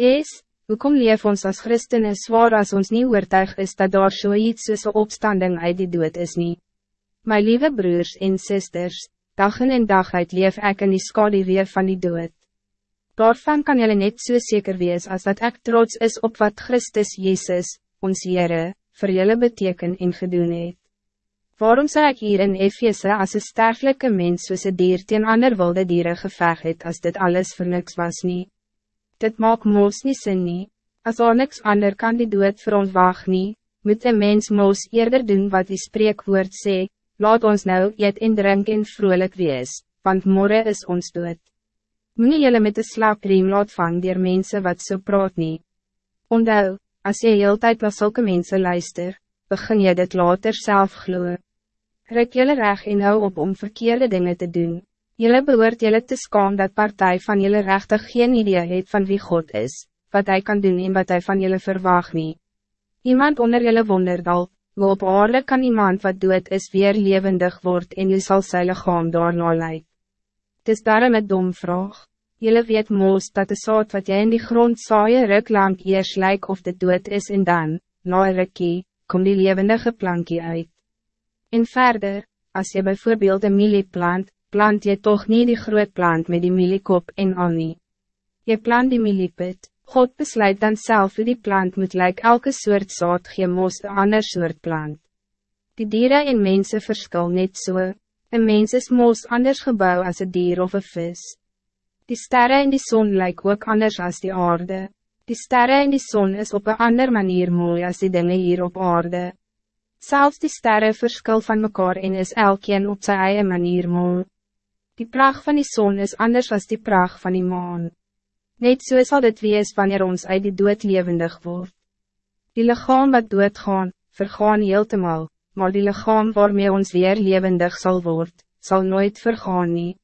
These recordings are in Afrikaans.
is, hoekom leef ons als christenen zwaar als ons niet oortuig is dat daar so iets soos een opstanding uit die dood is niet. My lieve broers en sisters, dag in en dag uit leef ek in die skaduwee van die dood. Daarvan kan jullie net so zeker wees als dat ik trots is op wat Christus Jezus, ons Heere, voor jullie beteken en gedoen het. Waarom zou ik hier in Efeze als een sterfelijke mens soos een dier teen ander wilde dieren geveg het als dit alles voor niks was niet? Dit maakt moos niet sin nie. As al niks ander kan die dood vir ons waag nie, moet een mens moos eerder doen wat die spreekwoord sê, laat ons nou eet en drink en vrolijk wees, want morgen is ons dood. Moenie jylle met de slaapriem laat vang dier mense wat so praat nie. Ondou, as jy heel tijd na sulke mense luister, begin jy dit later self gloe. Ruk jylle reg en hou op om verkeerde dingen te doen. Jylle behoort jylle te skaam dat partij van jylle rechtig geen idee het van wie God is, wat hij kan doen en wat hij van jylle verwaag nie. Iemand onder jylle wonderdal, hoe op aarde kan iemand wat doet is weer levendig word en jy sal sy lichaam daarna lyk. Dis daarom een dom vraag. Jullie weet moos dat de soort wat jij in die grond saaie ruk lang eers lyk of dit dood is en dan, na een rukkie, kom die levendige plankie uit. En verder, als je bijvoorbeeld een milie plant, plant je toch niet die groot plant met die miliekop en al nie. Je plant die miliepit, God besluit dan zelf hoe die plant moet lyk elke soort soort gee moos een ander soort plant. Die dieren en mensen verschil net. So. Een mens is moos anders gebouw als een dier of een vis. Die sterren in die zon lijken ook anders als die aarde. Die sterren in die zon is op een andere manier mooi als die dingen hier op aarde. Zelfs die sterren verschil van mekaar en is elkeen op zijn eigen manier mooi. Die pracht van die zon is anders als die pracht van die maan. Net so sal dit wees wanneer ons uit die dood levendig word. Die lichaam wat doodgaan, vergaan heeltemal, maar die lichaam waarmee ons weer levendig zal worden, zal nooit vergaan nie.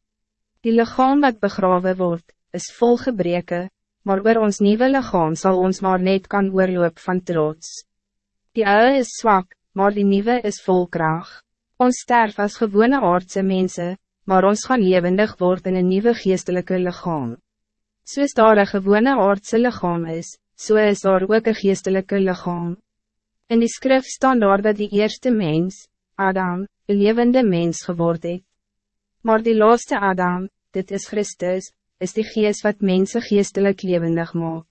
Die lichaam wat begraven wordt, is vol gebreken, maar oor ons nieuwe lichaam zal ons maar net kan oorloop van trots. Die oude is zwak, maar die nieuwe is vol kracht. Ons sterf als gewone aardse mensen, maar ons gaan levendig worden in een nieuwe geestelijke lichaam. Soos daar een gewone aardse lichaam is, so is daar ook een geestelijke lichaam. In die skrif staan daar dat die eerste mens, Adam, een levende mens geworden het. Maar die laatste Adam, dit is Christus, is die geest wat mensen geestelijk levendig maakt.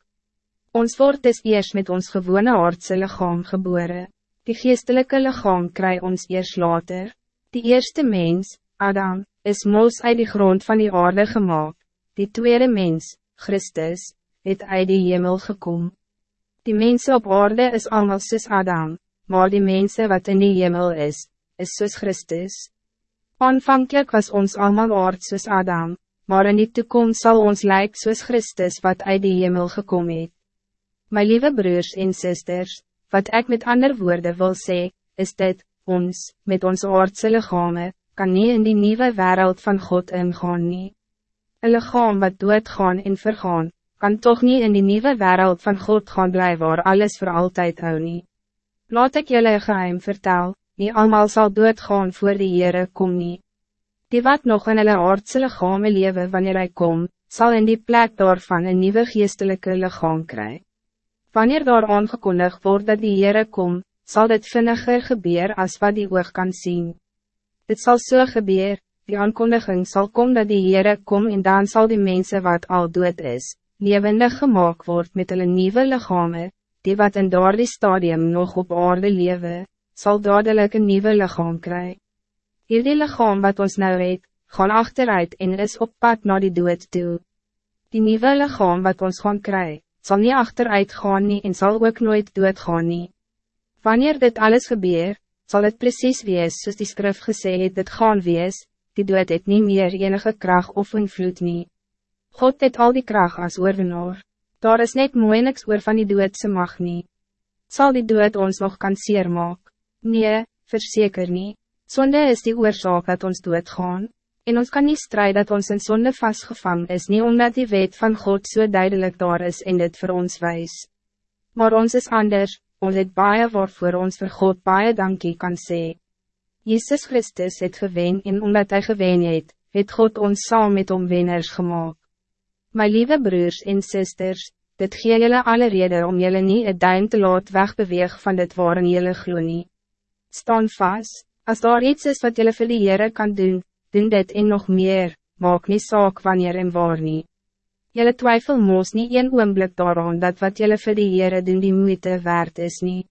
Ons wordt dus eerst met ons gewone aardse lichaam geboren. Die geestelijke lichaam krijgt ons eerst later. Die eerste mens, Adam, is moos uit die grond van die aarde gemaakt. Die tweede mens, Christus, het uit die hemel gekomen. Die mensen op aarde is allemaal soos Adam, maar die mensen wat in die hemel is, is soos Christus. Aanvankelijk was ons allemaal aard soos Adam, maar in die toekomst zal ons lijk soos Christus wat uit die hemel gekomen het. My lieve broers en sisters, wat ik met andere woorden wil zeggen, is dit, ons, met ons aardse lichame, kan niet in die nieuwe wereld van God ingaan nie. Een lichaam wat doodgaan en vergaan, kan toch niet in die nieuwe wereld van God gaan blijven waar alles voor altijd hou nie. Laat ik jullie een geheim vertel, niet allemaal zal doodgaan voor de Heere kom nie. Die wat nog in hulle aardse lichame lewe wanneer hij kom, zal in die plek daarvan een nieuwe geestelijke lichaam krijgen. Wanneer daar aangekondigd wordt dat die Heere kom, zal dit vinniger gebeur als wat die oog kan zien. Dit zal zo so gebeur, die aankondiging zal komen dat die Heere kom en dan zal die mensen wat al dood is, levendig gemaakt wordt met hulle nieuwe lichame, die wat in daardie stadium nog op aarde lewe, zal dadelijk een nieuwe lichaam krijgen. Hierdie lichaam wat ons nou het, gaan achteruit en is op pad naar die dood toe. Die nieuwe lichaam wat ons gaan krijgen, zal niet achteruit gaan nie en zal ook nooit dood gaan nie. Wanneer dit alles gebeurt, zal het precies wees soos die skrif gesê het dit gaan wees, die dood het niet meer enige kracht of invloed nie. God het al die kracht als oorwinnaar. Daar is net mooi niks oor van die doodse mag nie. Zal die dood ons nog kan seer maak? Nee, verzeker niet. Zonde is die oorzaak dat ons doodgaan. En ons kan niet strijden dat ons in zonde vastgevang is niet omdat die wet van God zo so duidelijk daar is en dit voor ons wijs. Maar ons is anders, ons het baie waarvoor ons voor God baie dankie kan sê. Jezus Christus het gewen en omdat hij gewen het, het God ons saam met om winners gemaakt. My lieve broers en sisters, dit gee jylle alle rede om jylle nie het duim te laat wegbeweeg van dit waarin jylle glo nie. Staan vast, als daar iets is wat jylle vir die Heere kan doen, doen dit en nog meer, maak nie saak wanneer en waar nie. Jylle twijfel moos nie een oomblik daaraan dat wat jylle vir die Heere doen die moeite waard is niet.